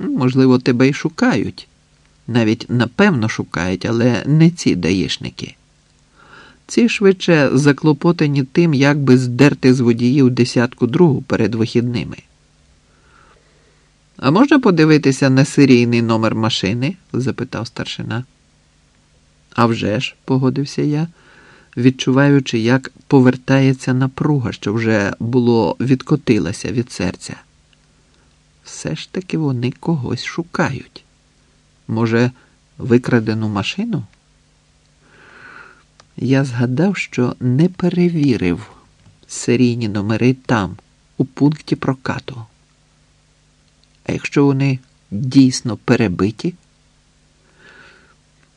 Можливо, тебе й шукають. Навіть напевно шукають, але не ці даїшники. Ці швидше заклопотані тим, як би здерти з водіїв десятку другу перед вихідними. А можна подивитися на серійний номер машини? запитав старшина. «А вже ж», – погодився я, відчуваючи, як повертається напруга, що вже було відкотилася від серця. Все ж таки вони когось шукають. Може, викрадену машину? Я згадав, що не перевірив серійні номери там, у пункті прокату. А якщо вони дійсно перебиті?